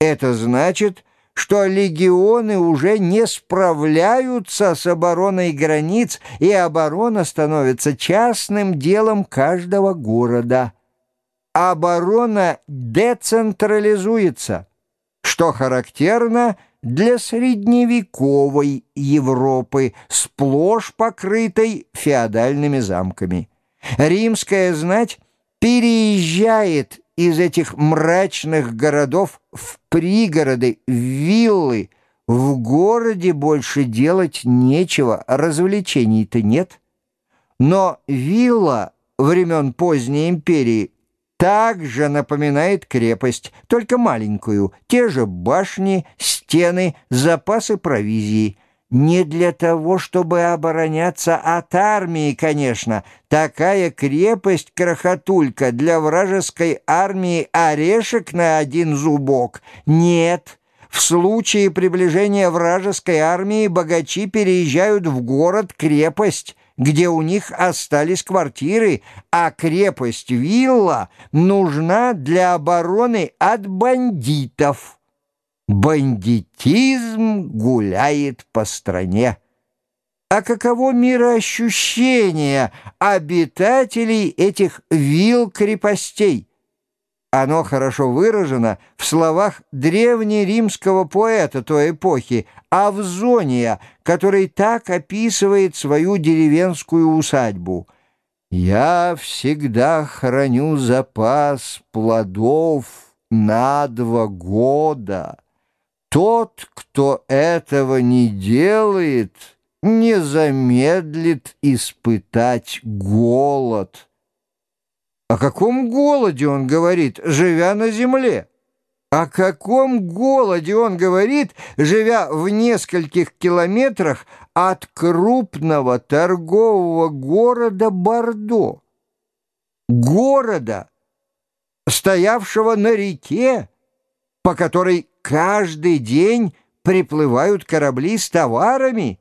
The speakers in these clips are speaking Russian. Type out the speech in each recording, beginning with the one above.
Это значит, что легионы уже не справляются с обороной границ, и оборона становится частным делом каждого города. Оборона децентрализуется, что характерно для средневековой Европы, сплошь покрытой феодальными замками. Римская знать переезжает из этих мрачных городов в пригороды, в виллы. В городе больше делать нечего, развлечений-то нет. Но вилла времен поздней империи также напоминает крепость, только маленькую, те же башни, стены, запасы провизии – не для того, чтобы обороняться от армии, конечно. Такая крепость-крохотулька для вражеской армии орешек на один зубок. Нет. В случае приближения вражеской армии богачи переезжают в город-крепость, где у них остались квартиры, а крепость-вилла нужна для обороны от бандитов. Бандитизм гуляет по стране. А каково мироощущение обитателей этих вилл-крепостей? Оно хорошо выражено в словах древнеримского поэта той эпохи Авзония, который так описывает свою деревенскую усадьбу. «Я всегда храню запас плодов на два года». Тот, кто этого не делает, не замедлит испытать голод. О каком голоде он говорит, живя на земле? О каком голоде он говорит, живя в нескольких километрах от крупного торгового города Бордо? Города, стоявшего на реке, по которой каждый день приплывают корабли с товарами.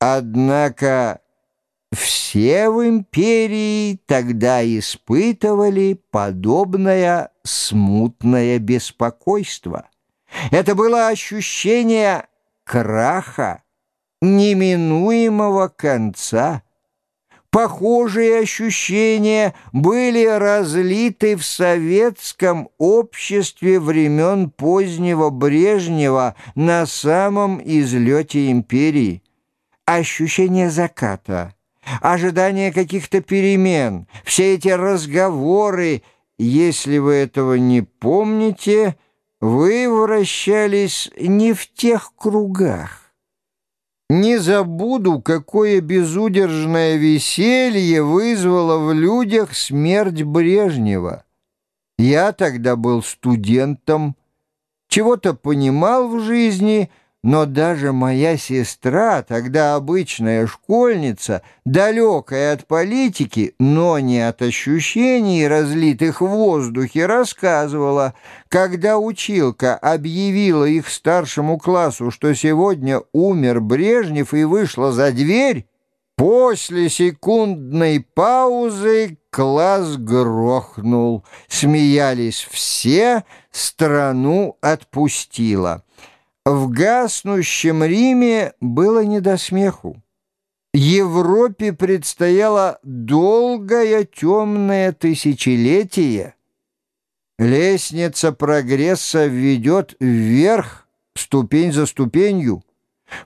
Однако все в империи тогда испытывали подобное смутное беспокойство. Это было ощущение краха, неминуемого конца. Похожие ощущения были разлиты в советском обществе времен позднего Брежнева на самом излете империи. Ощущение заката, ожидание каких-то перемен, все эти разговоры, если вы этого не помните, вы вращались не в тех кругах. Не забуду, какое безудержное веселье вызвало в людях смерть Брежнева. Я тогда был студентом, чего-то понимал в жизни — но даже моя сестра, тогда обычная школьница, далекая от политики, но не от ощущений, разлитых в воздухе, рассказывала, когда училка объявила их старшему классу, что сегодня умер Брежнев и вышла за дверь, после секундной паузы класс грохнул. Смеялись все, страну отпустила. В гаснущем Риме было не до смеху. Европе предстояло долгое темное тысячелетие. Лестница прогресса ведет вверх, ступень за ступенью.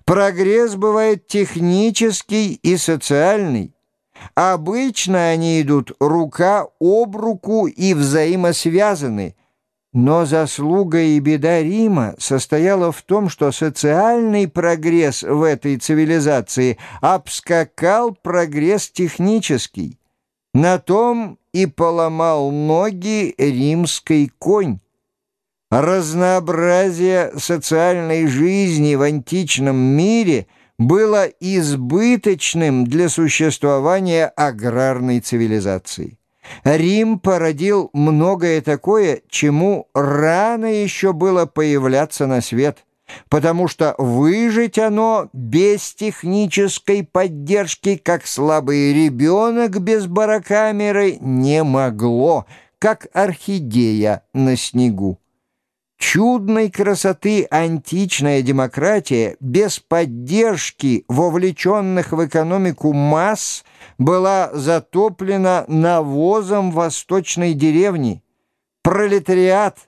Прогресс бывает технический и социальный. Обычно они идут рука об руку и взаимосвязаны – но заслуга и беда Рима состояла в том, что социальный прогресс в этой цивилизации обскакал прогресс технический. На том и поломал ноги римский конь. Разнообразие социальной жизни в античном мире было избыточным для существования аграрной цивилизации. Рим породил многое такое, чему рано еще было появляться на свет, потому что выжить оно без технической поддержки, как слабый ребенок без барокамеры, не могло, как орхидея на снегу. Чудной красоты античная демократия без поддержки вовлеченных в экономику масс была затоплена навозом восточной деревни. Пролетариат,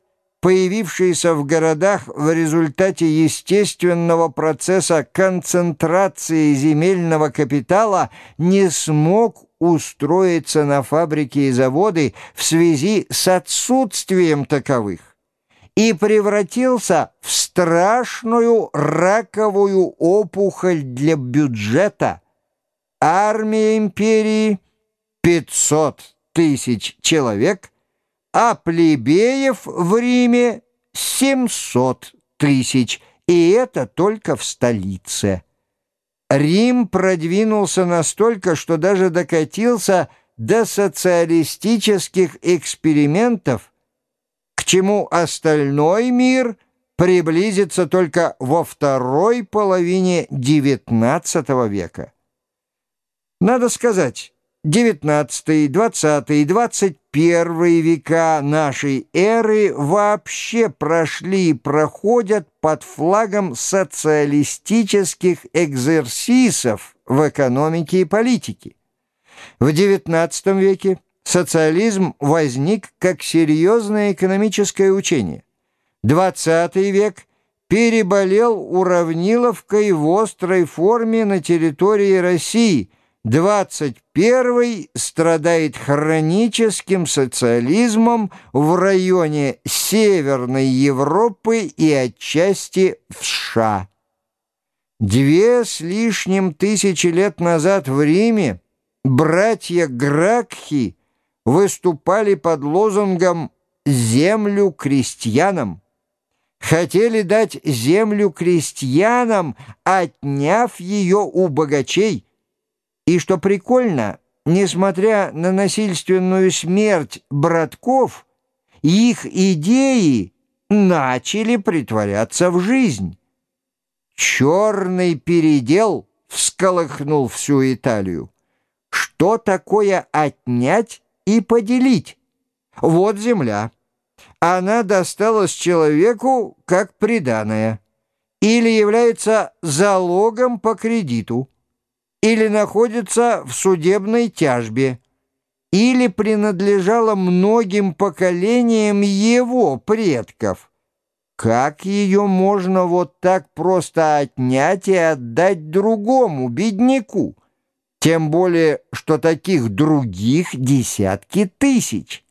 появившийся в городах в результате естественного процесса концентрации земельного капитала, не смог устроиться на фабрики и заводы в связи с отсутствием таковых и превратился в страшную раковую опухоль для бюджета. Армия империи — 500 тысяч человек, а плебеев в Риме — 700 тысяч, и это только в столице. Рим продвинулся настолько, что даже докатился до социалистических экспериментов – чему остальной мир приблизится только во второй половине XIX века. Надо сказать, XIX, XX XXI века нашей эры вообще прошли и проходят под флагом социалистических экзерсисов в экономике и политике. В XIX веке социализм возник как серьезное экономическое учение. XX век переболел уравниловкой в острой форме на территории России. 21 страдает хроническим социализмом в районе Северной Европы и отчасти в США. Две с лишним тысячи лет назад в Риме братья Гракхи выступали под лозунгом «Землю крестьянам». Хотели дать землю крестьянам, отняв ее у богачей. И что прикольно, несмотря на насильственную смерть братков, их идеи начали притворяться в жизнь. Черный передел всколыхнул всю Италию. Что такое отнять и поделить. Вот земля. Она досталась человеку как приданое, или является залогом по кредиту, или находится в судебной тяжбе, или принадлежала многим поколениям его предков. Как ее можно вот так просто отнять и отдать другому, бедняку? Тем более, что таких других десятки тысяч.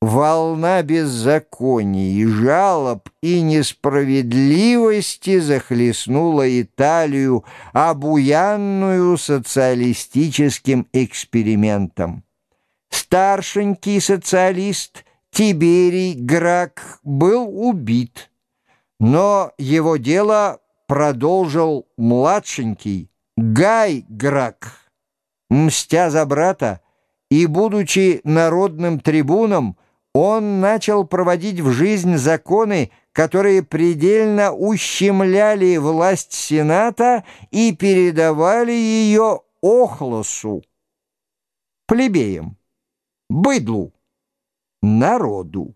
Волна беззаконий, жалоб и несправедливости захлестнула Италию, обуянную социалистическим экспериментом. Старшенький социалист Тиберий Грак был убит, но его дело продолжил младшенький Гай Грак мстя за брата, и, будучи народным трибуном, он начал проводить в жизнь законы, которые предельно ущемляли власть Сената и передавали ее Охлосу, плебеям, быдлу, народу.